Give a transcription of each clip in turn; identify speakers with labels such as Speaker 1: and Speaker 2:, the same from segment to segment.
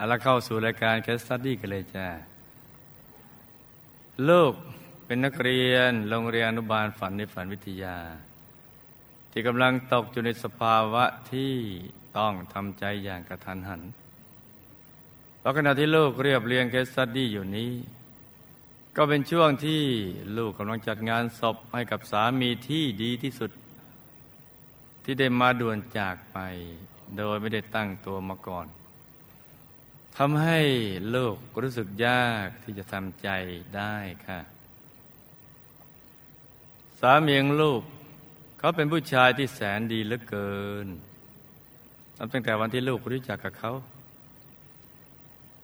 Speaker 1: เอาละเข้าสู่รายการ case study กันเลยจ้าลูกเป็นนักเรียนโรงเรียนอนุบาลฝันในฝันวิทยา ที่กำลังตกอยู่ในสภาวะที่ต้องทำใจอย่างกะทันหันเพราะขณะที่ลูกเรียบเรียง case study อยู่นี้ ก็เป็นช่วงที่ลูกกำลังจัดงานศพให้กับสามีที่ดีที่สุด ที่ได้มาด่วนจากไป โดยไม่ได้ตั้งตัวมาก่อน ทำให้ลูกรู้สึกยากที่จะทำใจได้ค่ะ สามีของลูก เขาเป็นผู้ชายที่แสนดีเหลือเกินตั้งแต่วันที่ลูกรู้จักกับเขา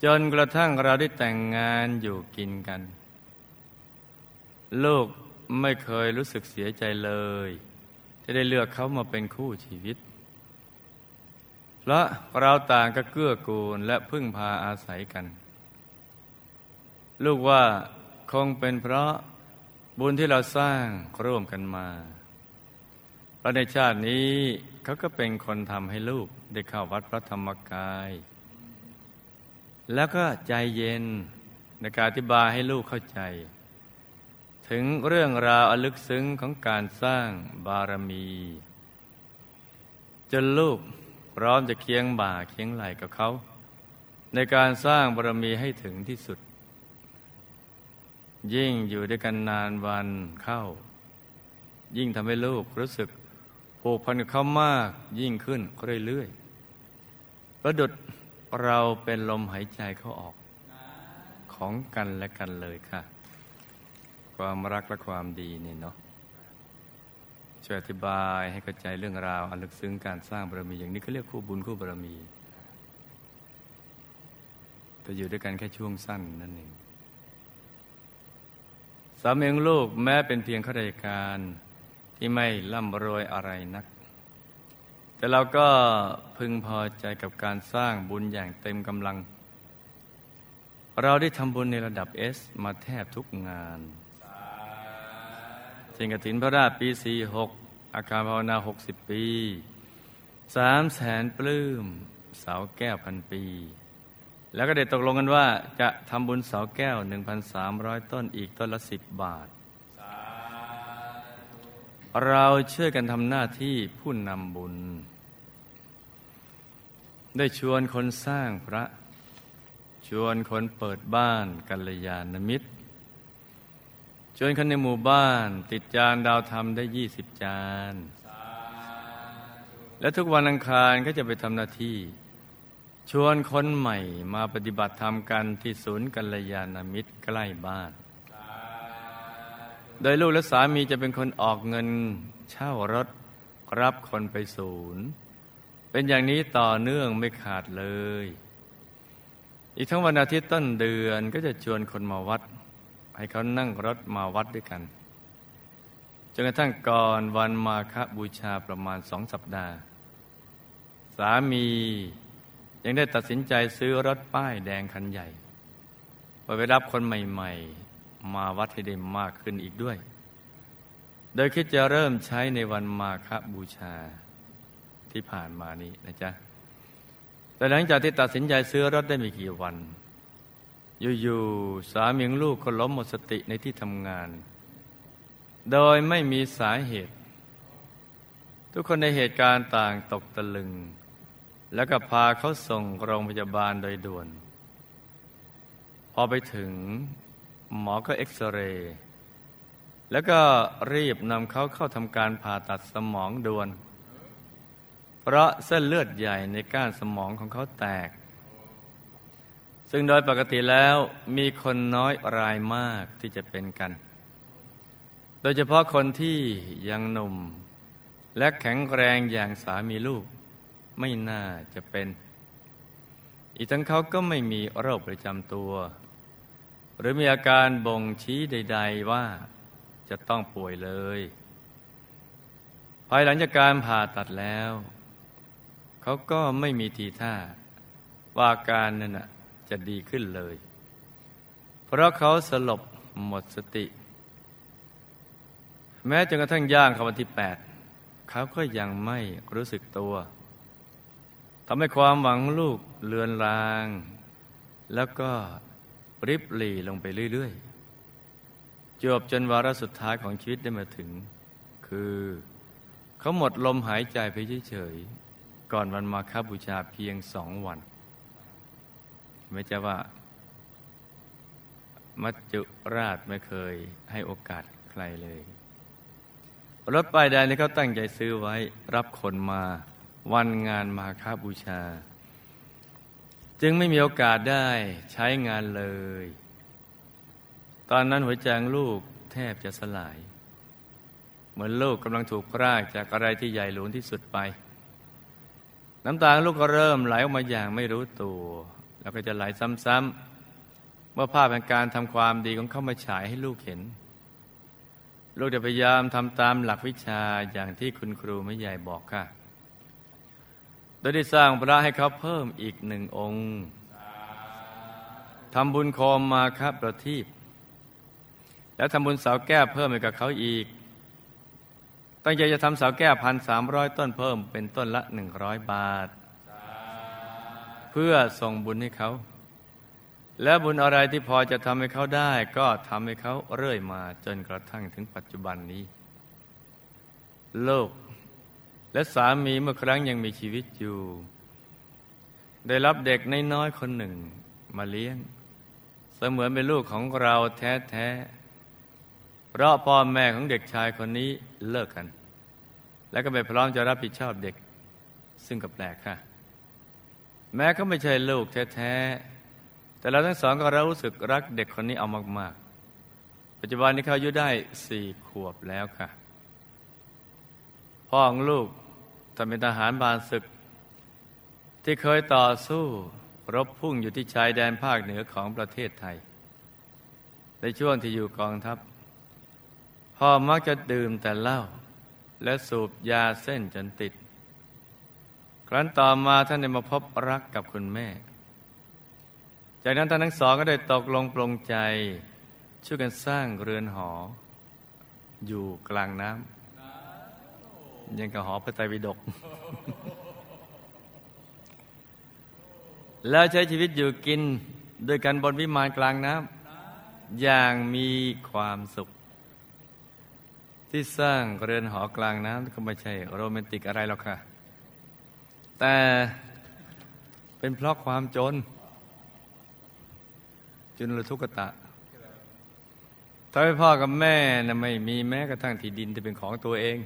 Speaker 1: จนกระทั่งเราได้แต่งงานอยู่กินกัน ลูกไม่เคยรู้สึกเสียใจเลย ที่ได้เลือกเขามาเป็นคู่ชีวิตเพราะเราต่างก็เกื้อกูลและพึ่งพาอาศัยกัน ลูกว่าคงเป็นเพราะบุญที่เราสร้างร่วมกันมาเพราะในชาตินี้เขาก็เป็นคนทำให้ลูกได้เข้าวัดพระธรรมกาย แล้วก็ใจเย็นในการอธิบายให้ลูกเข้าใจ ถึงเรื่องราวอลึกซึ้งของการสร้างบารมี จนลูก พร้อมจะเคียงบ่าเคียงไหลกับเขา ในการสร้างบารมีให้ถึงที่สุด ยิ่งอยู่ด้วยกันนานวันเข้า ยิ่งทำให้ลูกรู้สึกผูกพันกับเขามากยิ่งขึ้นเรื่อยๆประดุดเราเป็นลมหายใจเขาออกของกันและกันเลยค่ะ ความรักและความดีนี่เนาะ ช่วยอธิบายให้เข้าใจเรื่องราว อันลึกซึ้งการสร้างบารมีอย่างนี้เขาเรียกคู่บุญคู่บารมี แต่อยู่ด้วยกันแค่ช่วงสั้นนั่นเองสามีของลูกแม้เป็นเพียงข้าราชการที่ไม่ร่ำรวยอะไรนัก แต่เราก็พึงพอใจกับการสร้างบุญอย่างเต็มกำลัง เราได้ทำบุญในระดับเอสมาแทบทุกงาน เช่นกฐินพระราชปีสี่หกอาคารภาวนาหกสิบปีสามแสนปลื้มเสาแก้วพันปี แล้วก็ได้ตกลงกันว่าจะทำบุญเสาแก้ว 1,300 ต้นอีกต้นละสิบบาท เราช่วยกันทำหน้าที่ผู้นำบุญ ได้ชวนคนสร้างพระ ชวนคนเปิดบ้านกัลยาณมิตร ชวนคนในหมู่บ้าน ติดจานดาวธรรมได้ยี่สิบจาน และทุกวันอังคารก็จะไปทำหน้าที่ ชวนคนใหม่มาปฏิบัติธรรมกันที่ศูนย์กัลยาณมิตรใกล้บ้าน โดยลูกและสามีจะเป็นคนออกเงินเช่ารถรับคนไปศูนย์ เป็นอย่างนี้ต่อเนื่องไม่ขาดเลย อีกทั้งวันอาทิตย์ต้นเดือนก็จะชวนคนมาวัด ให้เขานั่งรถมาวัดด้วยกันจนกระทั่งก่อนวันมาคบูชาประมาณสองสัปดาห์ สามียังได้ตัดสินใจซื้อรถป้ายแดงคันใหญ่ไปไปรับคนใหม่ๆ มาวัดให้ได้มากขึ้นอีกด้วย โดยคิดจะเริ่มใช้ในวันมาคบูชาที่ผ่านมานี้นะจ๊ะแต่หลังจากที่ตัดสินใจซื้อรถได้ไม่กี่วัน อยู่ๆสามีลูกก็ล้มหมดสติในที่ทำงาน โดยไม่มีสาเหตุ ทุกคนในเหตุการณ์ต่างตกตะลึง แล้วก็พาเขาส่งโรงพยาบาลโดยด่วน พอไปถึงหมอก็เอ็กซเรย์แล้วก็รีบนำเขาเข้าทำการผ่าตัดสมองด่วน เพราะเส้นเลือดใหญ่ในก้านสมองของเขาแตก ซึ่งโดยปกติแล้วมีคนน้อยรายมากที่จะเป็นกัน โดยเฉพาะคนที่ยังหนุ่ม และแข็งแรงอย่างสามีลูกไม่น่าจะเป็น อีกทั้งเขาก็ไม่มีโรคประจำตัว หรือมีอาการบ่งชี้ใด ๆว่าจะต้องป่วยเลย ภายหลังจากการผ่าตัดแล้ว เขาก็ไม่มีทีท่าว่าการนั่นนะ จะดีขึ้นเลย เพราะเขาสลบหมดสติ แม้จนกระทั่งย่างเข้าวันที่แปดเขาก็ยังไม่รู้สึกตัวทำให้ความหวังลูกเลือนลาง แล้วก็ริบหลีลงไปเรื่อย ๆ จบจนวาระสุดท้ายของชีวิตได้มาถึง คือเขาหมดลมหายใจไปเฉยๆ ก่อนวันมาคบูชาเพียงสองวัน ไม่ใช่ว่า มัจจุราชไม่เคยให้โอกาสใครเลย รถป้ายแดงนี่เขาตั้งใจซื้อไว้รับคนมาวันงานมาค้าบูชา จึงไม่มีโอกาสได้ใช้งานเลย ตอนนั้นหัวใจลูกแทบจะสลาย เหมือนลูกกำลังถูกพรากจากอะไรที่ใหญ่หลวงที่สุดไป น้ำตาลูกก็เริ่มไหลออกมาอย่างไม่รู้ตัว แล้วก็จะไหลซ้ำๆเมื่อภาพแห่งการทำความดีของเขามาฉายให้ลูกเห็น ลูกจะพยายามทำตามหลักวิชาอย่างที่คุณครูไม่ใหญ่บอกค่ะ โดยได้สร้างพระให้เขาเพิ่มอีกหนึ่งองค์ทำบุญโคมมาครับประทีปแล้วทำบุญเสาแก้วเพิ่มให้กับเขาอีก ตั้งใจจะทำเสาแก้วพันสามร้อยต้นเพิ่มเป็นต้นละหนึ่งร้อยบาท พื่อส่งบุญให้เขา และบุญอะไรที่พอจะทำให้เขาได้ ก็ทำให้เขาเรื่อยมาจนกระทั่งถึงปัจจุบันนี้ โลก และสามีเมื่อครั้งยังมีชีวิตอยู่ ได้รับเด็กน้อยๆคนหนึ่งมาเลี้ยง เสมือนเป็นลูกของเราแท้ๆ เพราะพ่อแม่ของเด็กชายคนนี้เลิกกัน และก็ไม่พร้อมจะรับผิดชอบเด็ก ซึ่งก็แปลกค่ะ แม้เขาไม่ใช่ลูกแท้ๆ แต่เราทั้งสองก็รู้สึกรักเด็กคนนี้เอามากๆ ปัจจุบันนี้เขาอายุได้สี่ขวบแล้วค่ะ พ่อของลูกทำเป็นทหารบานศึก ที่เคยต่อสู้รบพุ่งอยู่ที่ชายแดนภาคเหนือของประเทศไทย ในช่วงที่อยู่กองทัพ พ่อมักจะดื่มแต่เหล้าและสูบยาเส้นจนติด ครั้นต่อมาท่านได้มาพบรักกับคุณแม่ จากนั้นท่านทั้งสองก็ได้ตกลงปลงใจ ช่วยกันสร้างเรือนหอ อยู่กลางน้ำยังกับหอพระไตรปิฎกแล้วใช้ชีวิตอยู่กินด้วยกันบนวิมานกลางน้ำอย่างมีความสุข ที่สร้างเรือนหอกลางน้ำก็ไม่ใช่โรแมนติกอะไรหรอกค่ะ แต่เป็นเพราะความจน จนระทุกตะทำให้พ่อกับแม่นะไม่มีแม้กระทั่งที่ดินที่เป็นของตัวเอง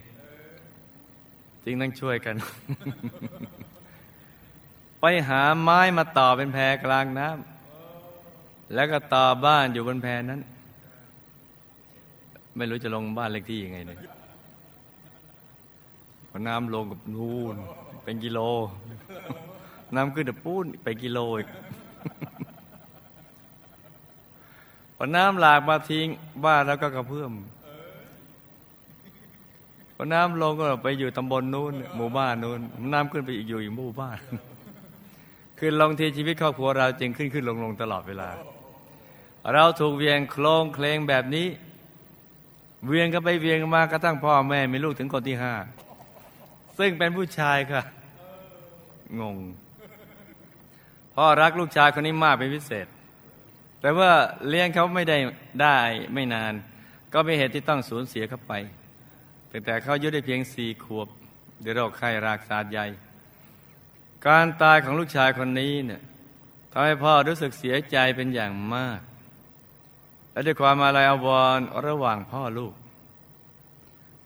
Speaker 1: จึงต้องช่วยกัน ไปหาไม้มาต่อเป็นแพกลางน้ำแล้วก็ต่อบ้านอยู่บนแพนั้น ไม่รู้จะลงบ้านเลขที่ยังไงเนี่ยพอน้ำลงกับนู่น เป็นกิโล น้ำขึ้นแต่ปูนไปกิโลอีกพอน้ำหลากมาทิ้งบ้านแล้วก็กระเพื่อมพอน้ำลงก็ไปอยู่ตำบลนู้นหมู่บ้านนู้นน้ำขึ้นไปอีกอยู่อีกหมู่บ้านคือลงทีชีวิตครอบครัวเราจึงขึ้นขึ้นลงลงตลอดเวลา เราถูกเวียงโคลงเคลงแบบนี้ เวียงกันไปเวียงมากระทั่งพ่อแม่มีลูกถึงคนที่ห้า ซึ่งเป็นผู้ชายค่ะ งง พ่อรักลูกชายคนนี้มากเป็นพิเศษ แต่ว่าเลี้ยงเขาไม่ได้ได้ไม่นาน ก็มีเหตุที่ต้องสูญเสียเขาไปตั้งแต่เขาอายุได้เพียงสี่ขวบด้วยโรคไข้รากสาดใหญ่ การตายของลูกชายคนนี้เนี่ยทำให้พ่อรู้สึกเสียใจเป็นอย่างมาก และด้วยความอาลัยอาวรณ์ระหว่างพ่อลูก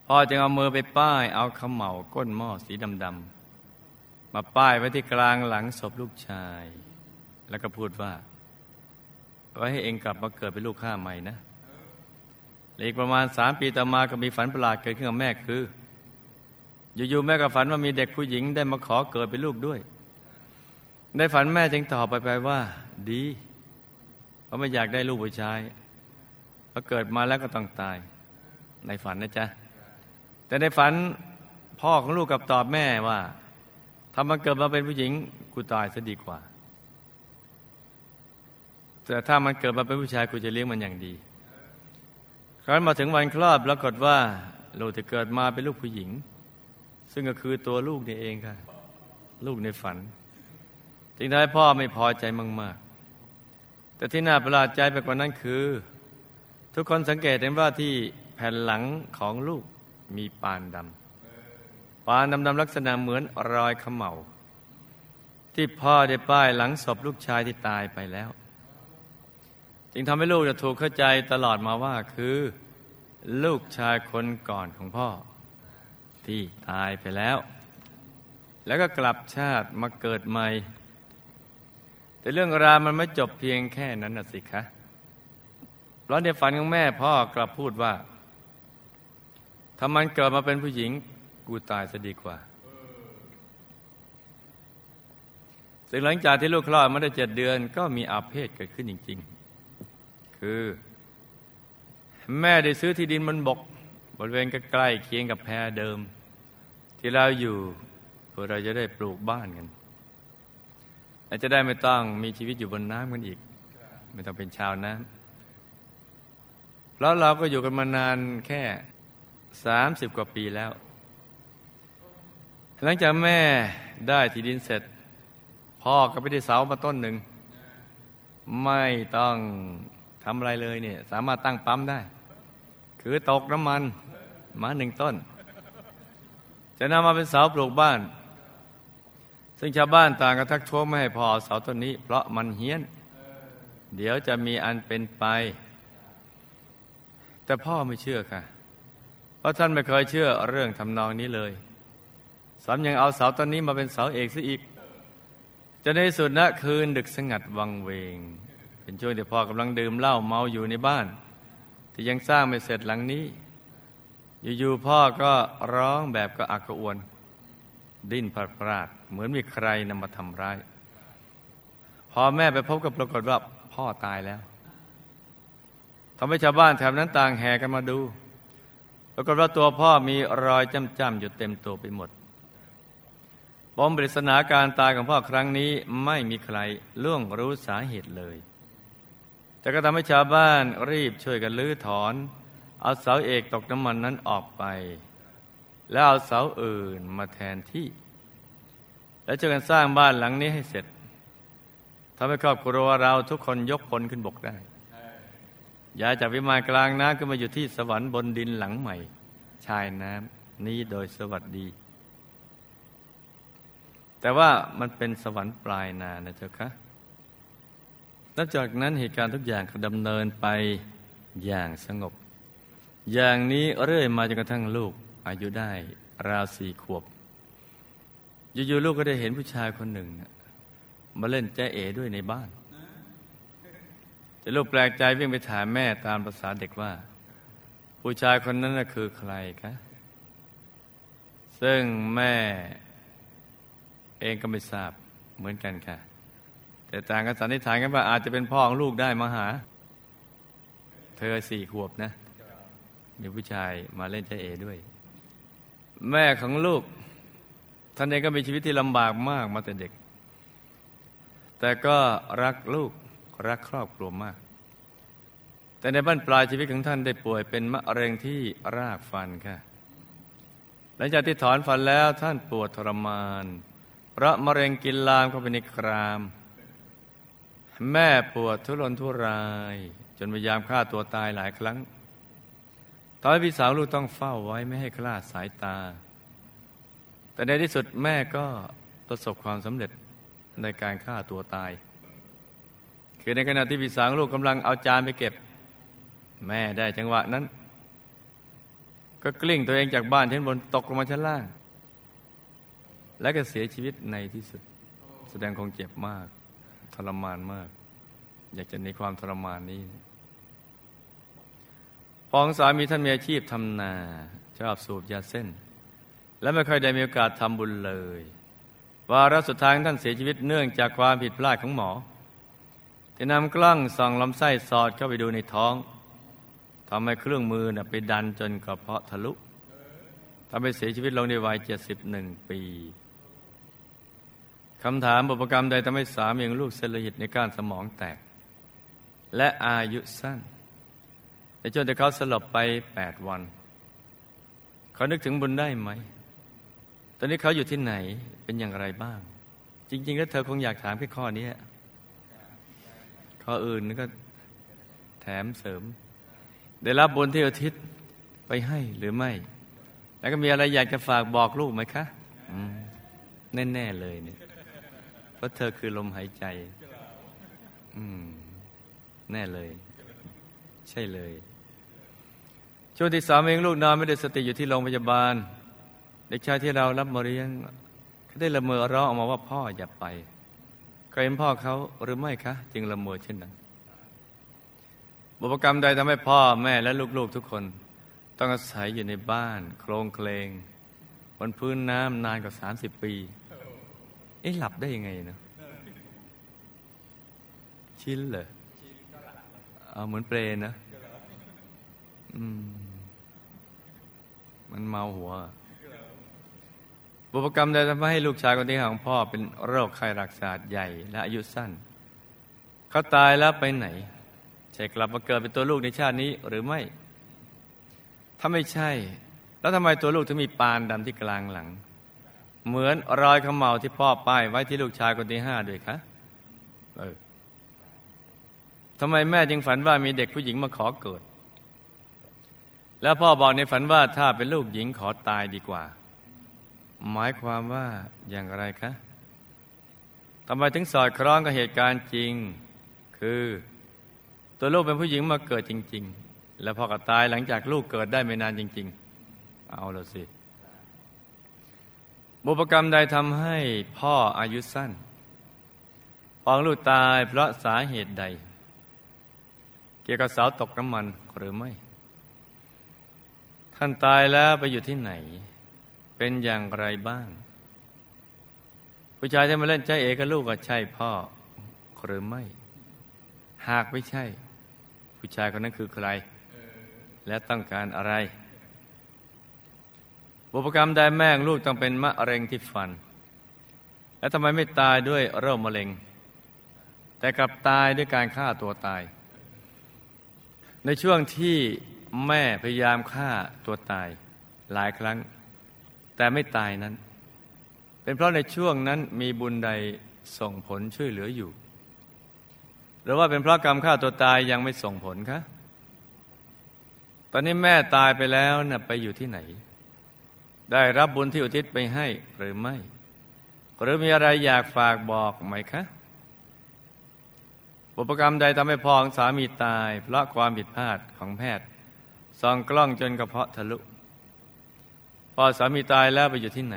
Speaker 1: พ่อจึงเอามือไปป้าย เอาขมเหลาก้นหม้อสีดำๆมาป้ายไว้ที่กลางหลังศพลูกชาย แล้วก็พูดว่า ไว้ให้เองกลับมาเกิดเป็นลูกข้าใหม่นะอีกประมาณสามปีต่อมาก็มีฝันประหลาดเกิดขึ้นกับแม่คือ อยู่ๆแม่ก็ฝันว่ามีเด็กผู้หญิงได้มาขอเกิดเป็นลูกด้วยในฝันแม่จึงตอบไปไปว่า ดีเพราะไม่อยากได้ลูกผู้ชายพอเกิดมาแล้วก็ต้องตาย ในฝันนะจ๊ะ แต่ในฝันพ่อของลูกกับตอบแม่ว่าถ้ามันเกิดมาเป็นผู้หญิงกูตายซะดีกว่า แต่ถ้ามันเกิดมาเป็นผู้ชายกูจะเลี้ยงมันอย่างดี ครั้นมาถึงวันคลอดปรากฏว่าลูกที่เกิดมาเป็นลูกผู้หญิง ซึ่งก็คือตัวลูกนี่เองค่ะ ลูกในฝันจึงได้พ่อไม่พอใจมาก ๆ แต่ที่น่าประหลาดใจไปกว่านั้นคือ ทุกคนสังเกตเห็นว่าที่แผ่นหลังของลูก มีปานดำ ปานดำๆลักษณะเหมือนรอยขมเหลาที่พ่อได้ป้ายหลังศพลูกชายที่ตายไปแล้ว จึงทำให้ลูกจะถูกเข้าใจตลอดมาว่าคือ ลูกชายคนก่อนของพ่อ ที่ตายไปแล้ว แล้วก็กลับชาติมาเกิดใหม่ แต่เรื่องราวมันไม่จบเพียงแค่นั้นนะสิคะเพราะในฝันของแม่พ่อกลับพูดว่า ถ้ามันเกิดมาเป็นผู้หญิงกูตายซะดีกว่าซึ่งหลังจากที่ลูกคลอดมาได้เจ็ดเดือน ก็มีอาเพศเกิดขึ้นจริง ๆ คือ แม่ได้ซื้อที่ดินบนบก บริเวณใกล้ๆเคียงกับแพเดิม ที่เราอยู่เพื่อเราจะได้ปลูกบ้านกันและจะได้ไม่ต้องมีชีวิตอยู่บนน้ำกันอีก ไม่ต้องเป็นชาวน้ำแล้วเราก็อยู่กันมานานแค่ สามสิบกว่าปีแล้ว หลังจากแม่ได้ที่ดินเสร็จ พ่อก็ไปได้เสามาต้นหนึ่ง ไม่ต้องทำอะไรเลยเนี่ย สามารถตั้งปั๊มได้ คือตกน้ำมันมาหนึ่งต้น จะนำมาเป็นเสาปลูกบ้าน ซึ่งชาวบ้านต่างก็ทักท้วงไม่ให้พอเสาต้นนี้ เพราะมันเฮี้ยน เดี๋ยวจะมีอันเป็นไป แต่พ่อไม่เชื่อค่ะ ราะท่านไม่เคยเชื่อเรื่องทำนองนี้เลยสามยังเอาเสาต้นนี้มาเป็นเสาเอกซะอีก จะในสุดนะคืนดึกสงัดวังเวง เป็นช่วงที่พ่อกำลังดื่มเหล้าเมาอยู่ในบ้าน ที่ยังสร้างไม่เสร็จหลังนี้ อยู่ๆพ่อก็ร้องแบบก็อักกระอวน ดิ้นพลาดพลาด เหมือนมีใครนำมาทำร้าย พอแม่ไปพบกับปรากฏว่าพ่อตายแล้วทำให้ชาวบ้านแถวนั้นต่างแห่กันมาดู ปรากฏว่าตัวพ่อมีรอยจ้ำๆอยู่เต็มตัวไปหมดปมปริศนาการตายของพ่อครั้งนี้ไม่มีใครล่วงรู้สาเหตุเลย แต่ก็ทำให้ชาวบ้านรีบช่วยกันลื้อถอน เอาเสาเอกตกน้ำมันนั้นออกไป แล้วเอาเสาอื่นมาแทนที่ และช่วยกันสร้างบ้านหลังนี้ให้เสร็จทำให้ครอบครัวเราทุกคนยกพลขึ้นบกได้ ย้ายจากวิมานกลางน้ำขึ้นมาอยู่ที่สวรรค์บนดินหลังใหม่ ชายน้ำนี้โดยสวัสดี แต่ว่ามันเป็นสวรรค์ปลายนานะเจ้าคะหลังจากนั้นเหตุการณ์ทุกอย่างก็ดำเนินไปอย่างสงบ อย่างนี้เรื่อยมาจนกระทั่งลูกอายุได้ราวสี่ขวบ อยู่ๆลูกก็ได้เห็นผู้ชายคนหนึ่ง มาเล่นแจ้เอด้วยในบ้าน แต่ลูกแปลกใจวิ่งไปถามแม่ตามภาษาเด็กว่า ผู้ชายคนนั้นคือใครคะ ซึ่งแม่เองก็ไม่ทราบเหมือนกันค่ะ แต่ต่างกันสันนิษฐานกันว่าอาจจะเป็นพ่อของลูกได้มาหา เธอสี่ขวบนะ มีผู้ชายมาเล่นใจเอด้วย แม่ของลูกท่านเองก็มีชีวิตที่ลำบากมากมาแต่เด็ก แต่ก็รักลูก รักครอบครัวมาก แต่ในบ้านปลายชีวิตของท่านได้ป่วยเป็นมะเร็งที่รากฟันค่ะ หลังจากที่ถอนฟันแล้วท่านปวดทรมาน เพราะมะเร็งกินลามเข้าไปในกราม แม่ปวดทุรนทุราย จนพยายามฆ่าตัวตายหลายครั้งตอนพี่สาวลูกต้องเฝ้าไว้ไม่ให้คลาดสายตา แต่ในที่สุดแม่ก็ประสบความสำเร็จในการฆ่าตัวตาย คือในขณะที่พี่สาวลูกกำลังเอาจานไปเก็บ แม่ได้จังหวะนั้น ก็กลิ้งตัวเองจากบ้านชั้นบนตกลงมาชั้นล่าง และก็เสียชีวิตในที่สุด แสดงคงเจ็บมาก ทรมานมาก อยากจะในความทรมานนี้พองสามีท่านมีอาชีพทำนาชอบสูบยาเส้น และไม่ค่อยได้มีโอกาสทำบุญเลยวาระสุดท้ายท่านเสียชีวิตเนื่องจากความผิดพลาดของหมอ จะนำกล้องส่องลำไส้สอดเข้าไปดูในท้องทำให้เครื่องมือนะไปดันจนกระเพาะทะลุทำให้เสียชีวิตลงในวัยเจ็ดสิบหนึ่งปีคำถามบุพกรรมใดทำให้สามีของลูกเซลล์หิตในก้านสมองแตก และอายุสั้นแต่จนแต่เขาสลบไปแปดวัน เขานึกถึงบุญได้ไหม ตอนนี้เขาอยู่ที่ไหนเป็นอย่างไรบ้าง จริง ๆ แล้วเธอคงอยากถามแค่ข้อนี้ ข้ออื่นก็แถมเสริม ได้รับบุญที่อุทิศไปให้หรือไม่ แล้วก็มีอะไรอยากจะฝากบอกลูกไหมคะแน่ๆเลยเนี่ย เพราะเธอคือลมหายใจ อืม แน่เลย ใช่เลย ช่วงที่สามเองลูกนอนไม่ได้สติอยู่ที่โรงพยาบาล เด็กชายที่เรารับมาเลี้ยงเขาได้ละเมอร้องออกมาว่าพ่ออย่าไป เคยเห็นพ่อเขาหรือไม่คะ จึงละเมอเช่นนั้นบุพกรรมใดทำให้พ่อแม่และลูกๆทุกคน ต้องอาศัยอยู่ในบ้าน โครงเคลงบนพื้นน้ำนานกว่าสามสิบปี เอ๊ะหลับได้ยังไงเนาะชินเลยเอาเหมือนเปรนะ อืม มันเมาหัว บุพกรรมใดทำให้ลูกชายคนที่ของพ่อเป็นโรคไข้รักษาใหญ่และอายุสั้น เขาตายแล้วไปไหนใช่กลับมาเกิดเป็นตัวลูกในชาตินี้หรือไม่ ถ้าไม่ใช่ แล้วทำไมตัวลูกถึงมีปานดำที่กลางหลัง เหมือนรอยขมเหลาที่พ่อป้ายไว้ที่ลูกชายคนที่ห้าด้วยคะเออทำไมแม่จึงฝันว่ามีเด็กผู้หญิงมาขอเกิด แล้วพ่อบอกในฝันว่าถ้าเป็นลูกหญิงขอตายดีกว่า หมายความว่าอย่างไรคะทำไมถึงสอดคล้องกับเหตุการณ์จริง คือตัวลูกเป็นผู้หญิงมาเกิดจริง ๆ แล้วพ่อก็ตายหลังจากลูกเกิดได้ไม่นานจริง ๆ เอาละสิ บุพกรรมใดทำให้พ่ออายุสั้นพองลูกตายเพราะสาเหตุใด เกี่ยวกับเสาตกน้ำมันหรือไม่ ท่านตายแล้วไปอยู่ที่ไหน เป็นอย่างไรบ้าง ผู้ชายที่มาเล่นใจเอกับลูกก็ใช่พ่อหรือไม่ หากไม่ใช่ ผู้ชายคนนั้นคือใคร และต้องการอะไร บุพกรรมใดแม่งลูกต้องเป็นมะเร็งที่ฟัน แล้วทำไมไม่ตายด้วยโรคมะเร็ง แต่กลับตายด้วยการฆ่าตัวตาย ในช่วงที่แม่พยายามฆ่าตัวตายหลายครั้ง แต่ไม่ตายนั้น เป็นเพราะในช่วงนั้นมีบุญใดส่งผลช่วยเหลืออยู่ หรือว่าเป็นเพราะกรรมฆ่าตัวตายยังไม่ส่งผลคะตอนนี้แม่ตายไปแล้วนะ่ะไปอยู่ที่ไหน ได้รับบุญที่อุทิศไปให้หรือไม่ หรือมีอะไรอยากฝากบอกไหมคะบุพกรรมใดทำให้พ่อองสามีตาย เพราะความผิดพลาดของแพทย์ส่องกล้องจนกระเพาะทะลุ พอสามีตายแล้วไปอยู่ที่ไหน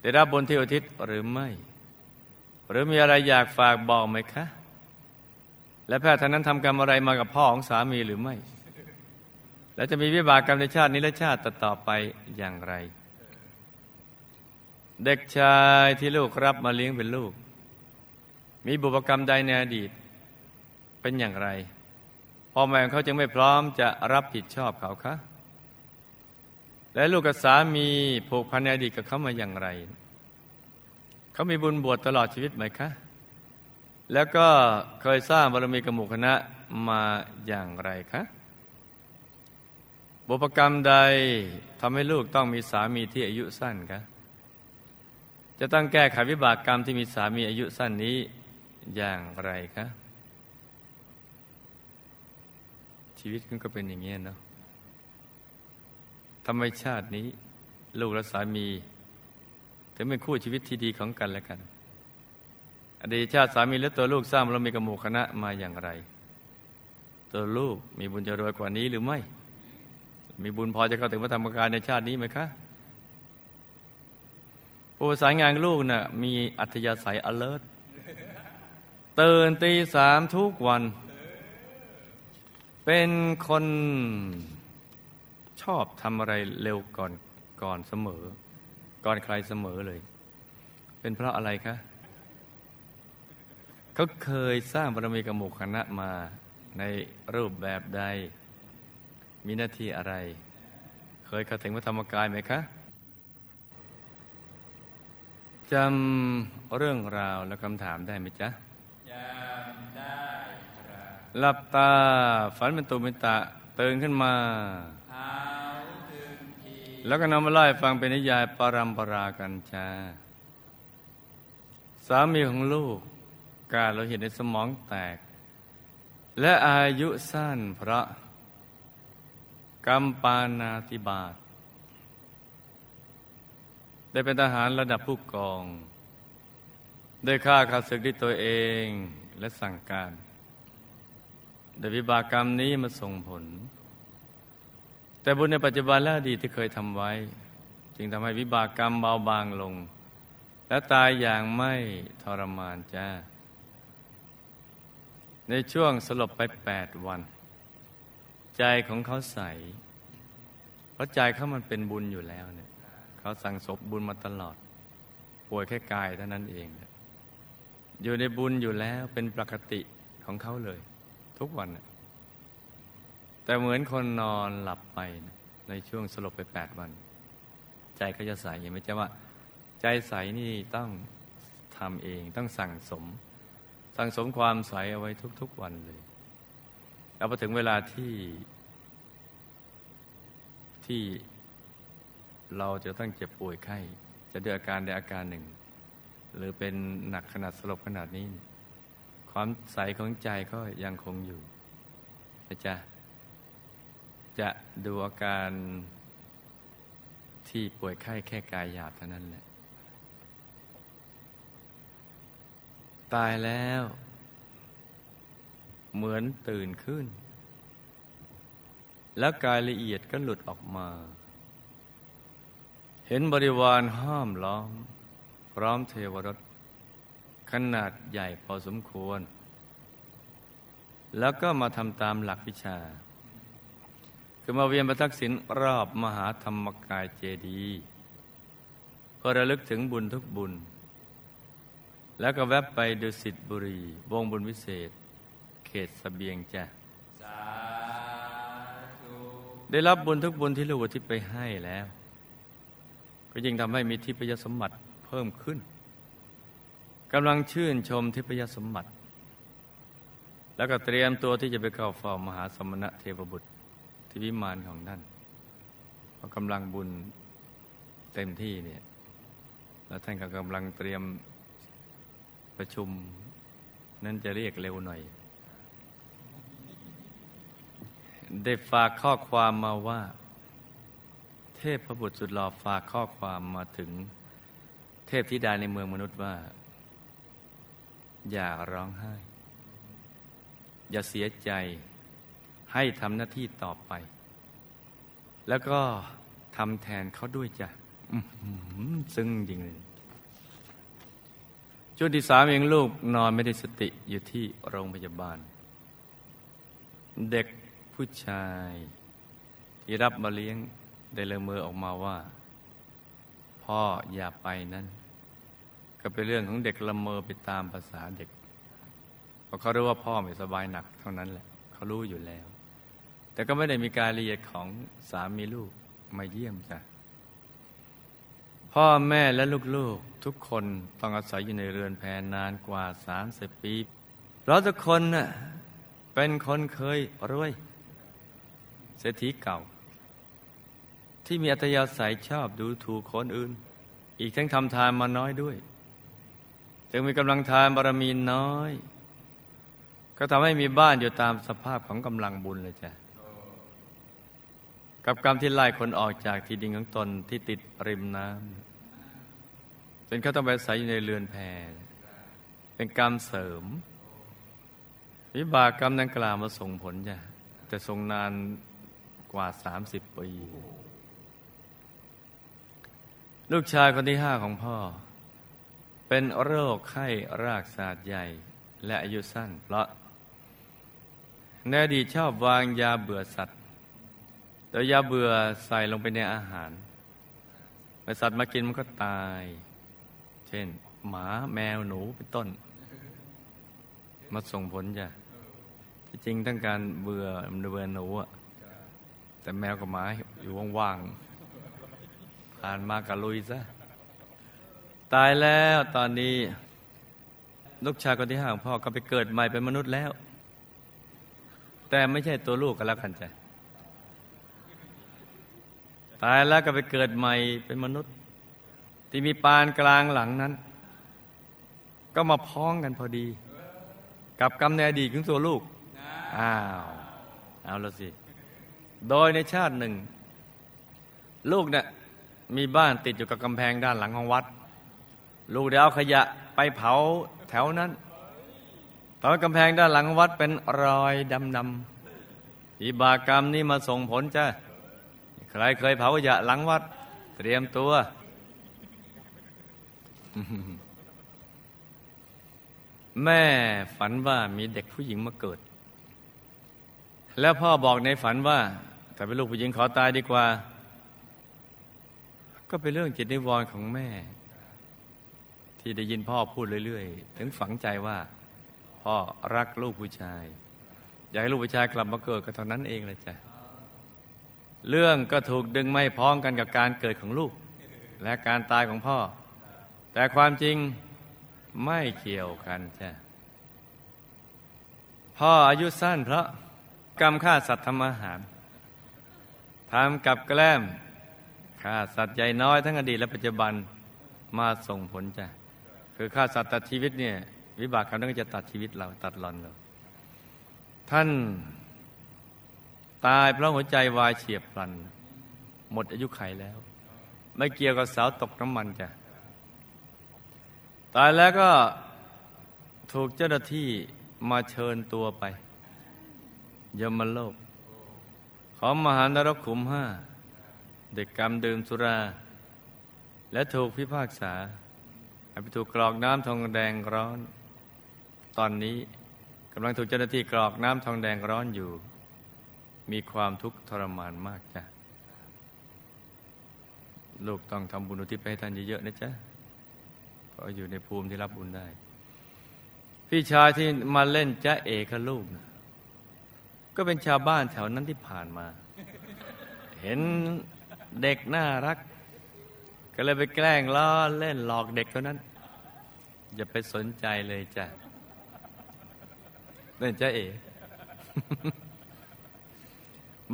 Speaker 1: ได้รับบุญที่อุทิศหรือไม่ หรือมีอะไรอยากฝากบอกไหมคะ และแพทย์ท่านนั้นทำกรรมอะไรมากับพ่อของสามีหรือไม่ และจะมีวิบากกรรมในชาตินี้และชาติต่อไปอย่างไร เด็กชายที่ลูกรับมาเลี้ยงเป็นลูก มีบุพกรรมใดในอดีต เป็นอย่างไรพ่อแม่เขาจึงไม่พร้อมจะรับผิดชอบเขาคะ และลูกกับสามีผูกพันในอดีตกับเขามาอย่างไร เขามีบุญบวชตลอดชีวิตไหมคะ แล้วก็เคยสร้างบารมีกับหมู่คณะมาอย่างไรคะบุพกรรมใดทำให้ลูกต้องมีสามีที่อายุสั้นคะจะต้องแก้ไขวิบากกรรมที่มีสามีอายุสั้นนี้อย่างไรคะชีวิตมันก็เป็นอย่างนี้เนาะ ธรรมชาตินี้ ลูกและสามี ถึงเป็นคู่ชีวิตที่ดีของกันและกัน อดีตชาติสามีและตัวลูกสร้างเรามีกระหมู่คณะมาอย่างไร ตัวลูกมีบุญจะรวยกว่านี้หรือไม่ มีบุญพอจะเข้าถึงพระธรรมกายในชาตินี้ไหมคะผู้ประสานงานลูกนะ่ะมีอัธยาศัย alert ตื่นตีสามทุกวัน เป็นคน ชอบทำอะไรเร็วก่อนก่อนเสมอ ก่อนใครเสมอเลย เป็นเพราะอะไรคะเขาเคยสร้างบารมีกหมู่คณะมาในรูปแบบใด มีหน้าที่อะไร เคยเข้าถึงพระธรรมกายไหมคะจำเรื่องราวและคำถามได้ไหมจ๊ะหลับตาฝันเป็นตุเป็นตะตื่นขึ้นมาเท้าถึงขี แล้วก็นำมาไล่ฟังเป็นนิยายปรัมปรากันจ้าสามีของลูกการเราเห็นในสมองแตก และอายุสั้นเพราะกรรมปานาติบาตได้เป็นทหารระดับผู้กอง ได้ฆ่าขาศึกด้วยตัวเองและสั่งการโดยวิบากกรรมนี้มาส่งผล แต่บุญในปัจจุบันและอดีตที่เคยทำไว้ จึงทำให้วิบากกรรมเบาบางลง และตายอย่างไม่ทรมานจ้า ในช่วงสลบไปแปดวัน ใจของเขาใส เพราะใจเขามันเป็นบุญอยู่แล้วเนี่ยเขาสั่งสบบุญมาตลอด ป่วยแค่กายเท่านั้นเอง อยู่ในบุญอยู่แล้วเป็นปกติของเขาเลย ทุกวัน แต่เหมือนคนนอนหลับไปในช่วงสลบไปแปดวัน ใจเขาจะใสเห็นไหมจ๊ะว่า ใจใสนี่ต้องทำเองต้องสั่งสม สั่งสมความใสเอาไว้ทุก ๆวันเลย แล้วพอถึงเวลาที่ที่เราจะต้องเจ็บป่วยไข้ จะด้วยอาการใดอาการหนึ่ง หรือเป็นหนักขนาดสลบขนาดนี้ ความใสของใจก็ยังคงอยู่นะจ๊ะ จะดูอาการที่ป่วยไข้แค่กายหยาบเท่านั้นแหละ ตายแล้ว เหมือนตื่นขึ้น แล้วกายละเอียดก็หลุดออกมา เห็นบริวารห้อมล้อม พร้อมเทวรถขนาดใหญ่พอสมควร แล้วก็มาทำตามหลักวิชา คือมาเวียนประทักษิณรอบมหาธรรมกายเจดีย์เพื่อระลึกถึงบุญทุกบุญ แล้วก็แวบไปดุสิตบุรี วงบุญวิเศษ เขตสเบียงจ้ะได้รับบุญทุกบุญที่ลูกทิศไปให้แล้ว ก็ยิ่งทำให้มีทิพยสมบัติเพิ่มขึ้นกำลังชื่นชมทิพยสมบัติ แล้วก็เตรียมตัวที่จะไปเข้าเฝ้ามหาสมณะเทพบุตร ที่วิมานของท่านพอกำลังบุญเต็มที่เนี่ย แล้วท่านก็กำลังเตรียมประชุม นั้นจะเรียกเร็วหน่อย ได้ฝากข้อความมาว่า เทพพระบุตรสุดหล่อฝากข้อความมาถึง เทพธิดาในเมืองมนุษย์ว่า อย่าร้องไห้ อย่าเสียใจ ให้ทำหน้าที่ต่อไป แล้วก็ทำแทนเขาด้วยจ้ะซึ่งจริงเลยช่วงที่สามเองลูกนอนไม่ได้สติอยู่ที่โรงพยาบาล เด็กผู้ชายที่รับมาเลี้ยงได้เลยมือออกมาว่า พ่ออย่าไปนั้น ก็เป็นเรื่องของเด็กละเมอไปตามภาษาเด็กเพราะเขารู้ว่าพ่อไม่สบายหนักเท่านั้นแหละ เขารู้อยู่แล้ว แต่ก็ไม่ได้มีการละเอียดของสามีลูกมาเยี่ยมจ้ะพ่อแม่และลูกๆทุกคนต้องอาศัยอยู่ในเรือนแพนนานกว่าสามสิบปีเราทุกคนน่ะเป็นคนเคยรวยเศรษฐีเก่า ที่มีอัตยาศัยชอบดูถูกคนอื่น อีกทั้งทำทานมาน้อยด้วย จึงมีกำลังทานบารมีน้อย ก็ทำให้มีบ้านอยู่ตามสภาพของกำลังบุญเลยจ้ะ กับกรรมที่ไล่คนออกจากที่ดินของตนที่ติดริมน้ำจนเขาต้องไปอาศัยอยู่ในเรือนแพเป็นกรรมเสริม วิบากกรรมดังกล่าวมาส่งผลจ้ะแต่ส่งนานกว่าสามสิบปี ลูกชายคนที่ห้าของพ่อ เป็นโรคไข้รากศาสตร์ใหญ่ และอายุสั้น เพราะในอดีตชอบวางยาเบื่อสัตว์ โดยยาเบื่อใส่ลงไปในอาหารสัตว์มากินมันก็ตาย เช่น หมาแมวหนูเป็นต้น มาส่งผลจ้ะที่จริงต้องการเบื่อมันเบื่อหนูอะแต่แมวกับหมาอยู่ว่างๆผ่านมากะลุยซะตายแล้วตอนนี้ ลูกชายคนที่ห้าของพ่อก็ไปเกิดใหม่เป็นมนุษย์แล้ว แต่ไม่ใช่ตัวลูกกันแล้วกันจ้ะ ตายแล้วก็ไปเกิดใหม่เป็นมนุษย์ ที่มีปานกลางหลังนั้น ก็มาพ้องกันพอดี กับกรรมในอดีตของตัวลูก อ้าว เอาละสิ โดยในชาติหนึ่ง ลูกเนี่ยมีบ้านติดอยู่กับกำแพงด้านหลังของวัด ลูกเดี๋ยวเอาขยะไปเผาแถวนั้นตอนกำแพงด้านหลังวัดเป็นรอยดำดำอิบากรรมนี่มาส่งผลจ้ะ ใครเคยเผาขยะหลังวัด เตรียมตัว แม่ฝันว่ามีเด็กผู้หญิงมาเกิด แล้วพ่อบอกในฝันว่าถ้าเป็นลูกผู้หญิงขอตายดีกว่า ก็เป็นเรื่องจิตนิวรณ์ของแม่ ที่ได้ยินพ่อพูดเรื่อยๆ ถึงฝังใจว่า พ่อรักลูกผู้ชาย อยากให้ลูกผู้ชายกลับมาเกิดก็เท่านั้นเองเลยจ้ะ เรื่องก็ถูกดึงไม่พ้องกันกับการเกิดของลูก และการตายของพ่อ แต่ความจริงไม่เกี่ยวกันจ้ะพ่ออายุสั้นเพราะกรรมฆ่าสัตว์ทำอาหารทำกับแกล้มฆ่าสัตว์ใหญ่น้อยทั้งอดีตและปัจจุบันมาส่งผลจ้ะคือฆ่าสัตว์ตัดชีวิตเนี่ยวิบากกรรมนั้นก็จะตัดชีวิตเราตัดหลอนเราท่าน ตายเพราะหัวใจวายเฉียบพลัน หมดอายุไขแล้ว ไม่เกี่ยวกับสาวตกน้ำมันจ้ะตายแล้วก็ถูกเจ้าหน้าที่มาเชิญตัวไป ยมโลก ของมหานรกขุมห้าเด็กกรรมดื่มสุรา และถูกพิพากษาให้ไปถูกกรอกน้ำทองแดงร้อน ตอนนี้กำลังถูกเจ้าหน้าที่กรอกน้ำทองแดงร้อนอยู่ มีความทุกข์ทรมานมากจ้ะ ลูกต้องทำบุญอุทิศไปให้ท่านเยอะๆนะจ๊ะเพราะอยู่ในภูมิที่รับบุญได้ พี่ชายที่มาเล่นจ้าเอกลูกนะก็เป็นชาวบ้านแถวนั้นที่ผ่านมา เห็นเด็กน่ารัก ก็เลยไปแกล้งล้อเล่นหลอกเด็กเท่านั้น อย่าไปสนใจเลยจ้ะเล่นจ้าเอ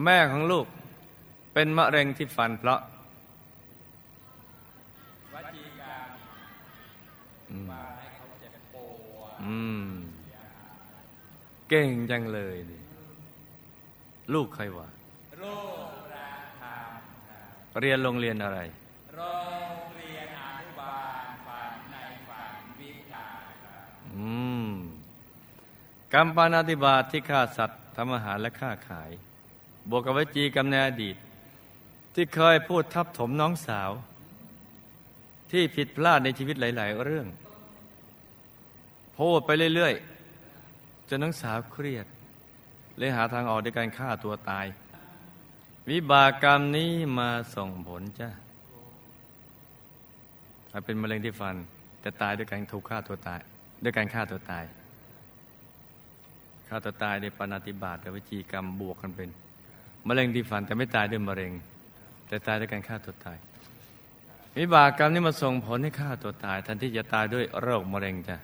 Speaker 1: แม่ของลูกเป็นมะเร็งที่ฟันเพราะอืมอืมเก่งจังเลยดิลูกใครวะเรียนโรงเรียนอะไร
Speaker 2: โรงเรียนอนุบาลฝันในฝันวิชาครับ
Speaker 1: อืมกรรมปานาติบาตที่ฆ่าสัตว์ทำอาหารและฆ่าขาย บวกกับวจีกรรมในอดีต ที่เคยพูดทับถมน้องสาว ที่ผิดพลาดในชีวิตหลาย ๆ เรื่อง พูดไปเรื่อย ๆ จนน้องสาวเครียด เลยหาทางออกด้วยการฆ่าตัวตาย วิบากกรรมนี้มาส่งผลจ้ะเป็นมะเร็งที่ฟัน แต่ตายด้วยการถูกฆ่าตัวตาย ด้วยการฆ่าตัวตายฆ่าตัวตายในปานาติบาตกับวิจีกรรมบวกกันเป็น มะเร็งที่ฟันแต่ไม่ตายด้วยมะเร็ง แต่ตายด้วยการฆ่าตัวตาย วิบากกรรมนี้มาส่งผลให้ฆ่าตัวตาย ทันที่จะตายด้วยโรคมะเร็งจ้ะ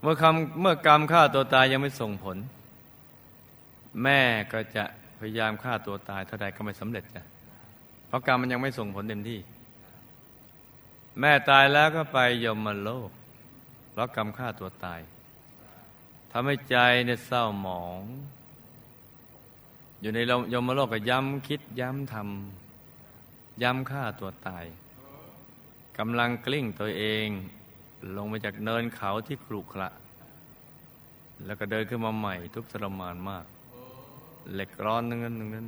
Speaker 1: เมื่อคำเมื่อกรรมฆ่าตัวตายยังไม่ส่งผล แม่ก็จะพยายามฆ่าตัวตายเท่าใดก็ไม่สำเร็จจ้ะเพราะกรรมมันยังไม่ส่งผลเต็มที่ แม่ตายแล้วก็ไปยมโลกเพราะกรรมฆ่าตัวตายทำให้ใจเนี่ยเศร้าหมอง อยู่ในยมโลกก็ย้ำคิดย้ำทำย้ำฆ่าตัวตายกำลังกลิ้งตัวเอง ลงมาจากเนินเขาที่ครุขระ แล้วก็เดินขึ้นมาใหม่ ทุกทรมานมาก เหล็กร้อนนั่งนั้นนั่งนั้น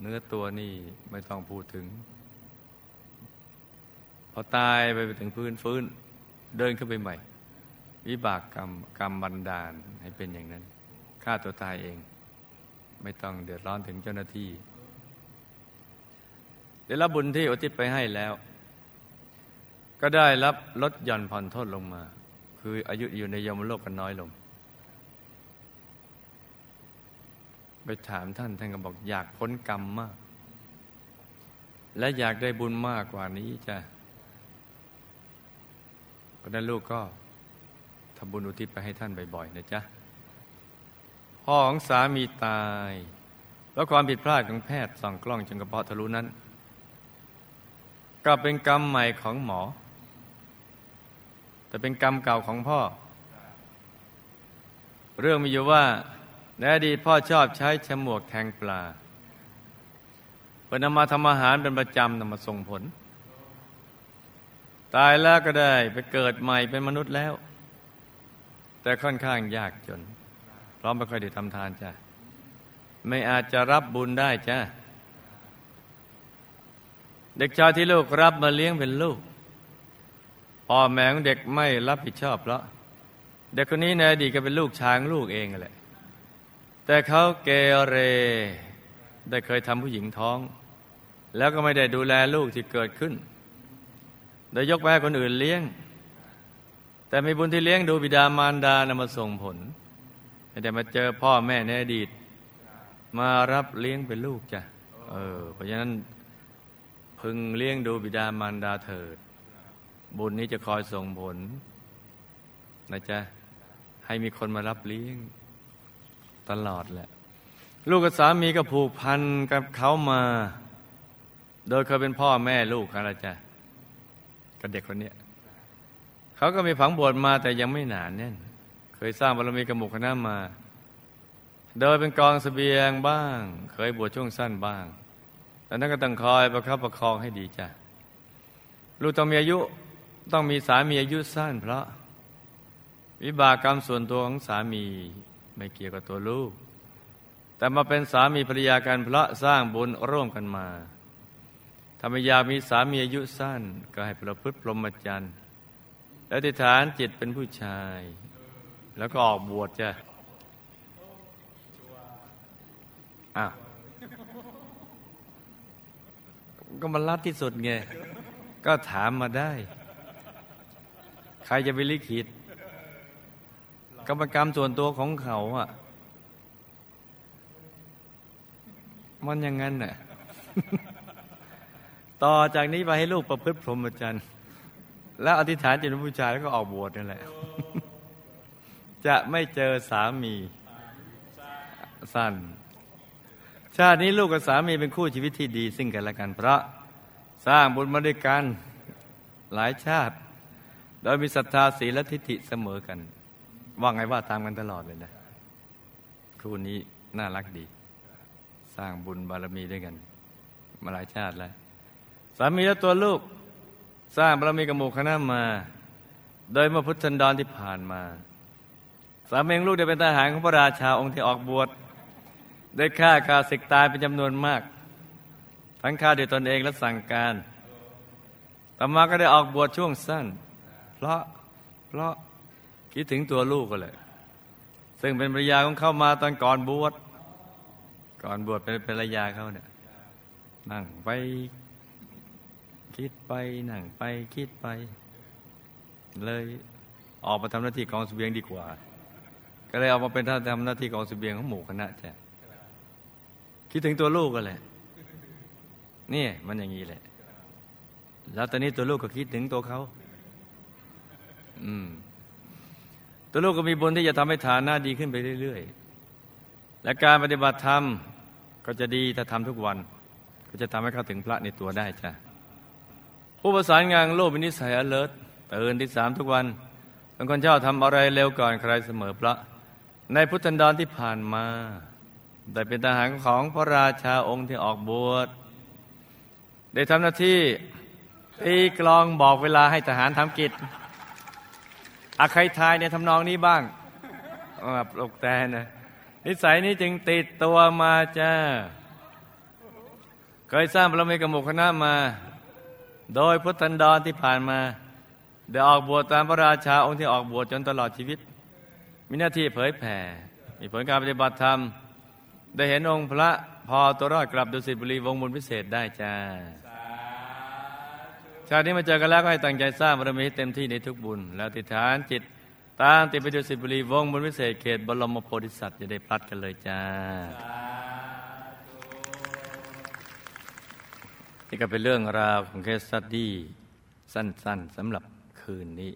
Speaker 1: เนื้อตัวนี่ไม่ต้องพูดถึง พอตายไปไปถึงพื้นฟื้น เดินขึ้นไปใหม่ วิบากกรรมกรรมบันดาลให้เป็นอย่างนั้นฆ่าตัวตายเอง ไม่ต้องเดือดร้อนถึงเจ้าหน้าที่ ได้รับบุญที่อุทิศไปให้แล้ว ก็ได้รับลดหย่อนผ่อนโทษลงมา คืออายุอยู่ในยมโลกกันน้อยลง ไปถามท่านท่านก็บอกอยากพ้นกรรมมาก และอยากได้บุญมากกว่านี้จ้ะเพราะนั้นลูกก็ทำบุญอุทิศไปให้ท่านบ่อยๆนะจ๊ะ พ่อของสามีตาย แล้วความผิดพลาดของแพทย์ส่องกล้องจนกระเพาะทะลุนั้นก็เป็นกรรมใหม่ของหมอ แต่เป็นกรรมเก่าของพ่อ เรื่องมีอยู่ว่าในอดีตพ่อชอบใช้ฉมวกแทงปลาเพื่อนำมาทำอาหารเป็นประจำนำมาส่งผล ตายแล้วก็ได้ไปเกิดใหม่เป็นมนุษย์แล้ว แต่ค่อนข้างยากจน ราะไม่ค่อยได้ทำทานจ้ะ ไม่อาจจะรับบุญได้จ้ะ เด็กชายที่ลูกรับมาเลี้ยงเป็นลูกพ่อแม่ของเด็กไม่รับผิดชอบเพราะเด็กคนนี้ในอดีตก็เป็นลูกช้างลูกเองแหละ แต่เขาเกเร ได้เคยทำผู้หญิงท้อง แล้วก็ไม่ได้ดูแลลูกที่เกิดขึ้นโดยยกไปให้คนอื่นเลี้ยง แต่มีบุญที่เลี้ยงดูบิดามารดานำมาส่งผล ไม่ได้มาเจอพ่อแม่ในอดีต มารับเลี้ยงเป็นลูกจ้ะเออ เพราะฉะนั้นพึงเลี้ยงดูบิดามารดาเถิด บุญนี้จะคอยส่งผลนะจ๊ะให้มีคนมารับเลี้ยงตลอดแหละ ลูกกับสามีก็ผูกพันกับเขามา โดยเคยเป็นพ่อแม่ลูกกันละจ้ะกับเด็กคนเนี้ยเขาก็มีฝังบวชมาแต่ยังไม่หนานแน่น ยสร้างบารมีกับหมู่คณะมา โดยเป็นกองสเสบียงบ้าง เคยบวชช่วงสั้นบ้างแต่นั้นก็ต้องคอยประคับประคองให้ดีจ้ะลูกต้องมีอายุต้องมีสามีอายุสั้นเพราะ วิบากกรรมส่วนตัวของสามีไม่เกี่ยวกับตัวลูก แต่มาเป็นสามีภรรยากันเพราะสร้างบุญร่วมกันมาถ้าไม่อยากมีสามีอายุสั้น ก็ให้ประพฤติพรหมจรรย์แล้วติฐานจิตเป็นผู้ชาย แล้วก็ออกบวชจ้ะอ้าวก็มันลัดที่สุดไง ก็ถามมาได้ ใครจะไปลิขิตกรรมกรรมส่วนตัวของเขาอะ มันอย่างนั้นน่ะ ต่อจากนี้ไปให้ลูกประพฤติพรหมจรรย์ แล้วอธิษฐานจิตผู้ชายแล้วก็ออกบวชนั่นแหละ จะไม่เจอสามี สั้น ชาตินี้ลูกกับสามีเป็นคู่ชีวิตที่ดีซึ่งกันและกัน เพราะสร้างบุญมาด้วยกันหลายชาติ โดยมีศรัทธาศีลและทิฏฐิเสมอกัน ว่าไงว่าตามกันตลอดเลยนะคู่นี้น่ารักดี สร้างบุญบารมีด้วยกัน มาหลายชาติแล้ว สามีและตัวลูกสร้างบารมีกับหมู่คณะมา โดยเมื่อพุทธันดรที่ผ่านมา สามีของลูกได้เป็นทหารของพระราชาองค์ที่ออกบวชได้ฆ่าคาศึกตายเป็นจำนวนมาก ทั้งฆ่าด้วยตนเองและสั่งการต่อมาก็ได้ออกบวชช่วงสั้น เพราะเพราะคิดถึงตัวลูกก็เลย ซึ่งเป็นภรรยาของเขามาตอนก่อนบวชก่อนบวชเป็นภรรยาเขาเนี่ยนั่งไป คิดไปนั่งไปคิดไป เลยออกมาทำหน้าที่กองเสบียงดีกว่า ก็เลยออกมาเป็นท่านทำหน้าที่กองสเสบียงของหมู่คณะจ้ะคิดถึงตัวลูกก็แหละนี่มันอย่างนี้แหละ แล้วตอนนี้ตัวลูกก็คิดถึงตัวเขาอืม ตัวลูกก็มีบุญที่จะทำให้ฐานะดีขึ้นไปเรื่อยๆ และการปฏิบัติธรรมก็จะดีถ้าทำทุกวัน ก็จะทำให้เข้าถึงพระในตัวได้จ้ะผู้ประสานงานโลกเป็นนิสัยอเลิศตื่นที่สามทุกวันเป็นคนชอบทำอะไรเร็วก่อนใครเสมอพระ ในพุทธันดรที่ผ่านมา ได้เป็นทหารของพระราชาองค์ที่ออกบวชได้ทำหน้าที่ตีกลองบอกเวลาให้ทหารทำกิจอาใครทายเนี่ยทำนองนี้บ้างปลุกแต่นะนิสัยนี้จึงติดตัวมาจ้า เคยสร้างบารมีกับหมู่คณะมา โดยพุทธันดรที่ผ่านมา ได้ออกบวชตามพระราชาองค์ที่ออกบวชจนตลอดชีวิต มีหน้าที่เผยแผ่ มีผลการปฏิบัติธรรม ได้เห็นองค์พระพอตัวรอดกลับดุสิตบุรีวงบุญพิเศษได้จ้าชาตินี้มาเจอกันแล้วก็ให้ตั้งใจสร้างบารมีให้เต็มที่ในทุกบุญ แล้วติฐานจิตตามติดไปดุสิตบุรีวงบุญพิเศษเขตบรมโพธิสัตว์จะได้พลัดกันเลยจ้านี่ก็เป็นเรื่องราวของเคสสตดี้สั้นๆสำหรับคืนนี้